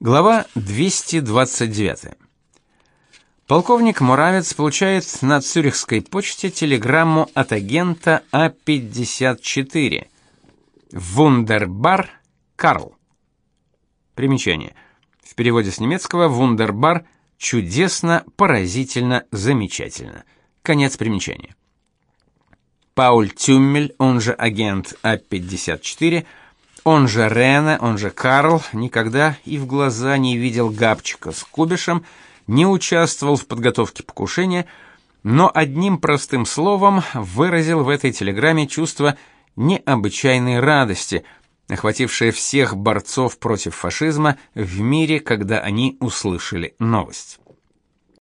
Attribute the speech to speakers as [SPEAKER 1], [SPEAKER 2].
[SPEAKER 1] Глава 229. Полковник Муравец получает на Цюрихской почте телеграмму от агента А54. Вундербар Карл. Примечание. В переводе с немецкого вундербар чудесно, поразительно, замечательно. Конец примечания. Пауль Тюммель, он же агент А54, он же Рене, он же Карл, никогда и в глаза не видел Габчика с Кубишем, не участвовал в подготовке покушения, но одним простым словом выразил в этой телеграмме чувство необычайной радости, охватившее всех борцов против фашизма в мире, когда они услышали новость.